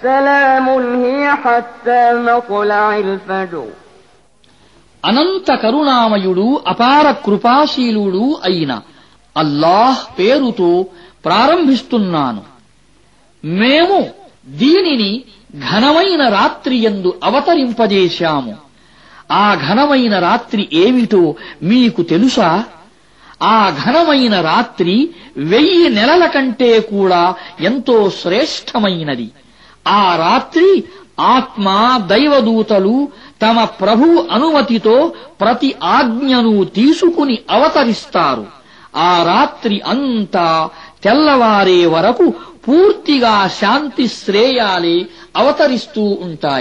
سلام هي حتى مطلع الفجر అనంత కరుణామయుడు అపార కృపాశీలుడు అయిన అల్లాహ్ పేరుతో ప్రారంభిస్తున్నాను మేము దీనిని ఘనమైన రాత్రి యందు అవతరింపజేశాము ఆ ఘనమైన రాత్రి ఏమిటో మీకు తెలుసా ఆ ఘనమైన రాత్రి వెయ్యి నెలల కంటే కూడా ఎంతో శ్రేష్టమైనది ఆ రాత్రి ఆత్మ దైవదూతలు తమ ప్రభు అనుమతితో ప్రతి ఆజ్ఞను తీసుకుని అవతరిస్తారు. ఆ రాత్రి అంతా తెల్లవారే వరకు పూర్తిగా శాంతి శ్రేయాలే అవతరిస్తూ ఉంటాయి.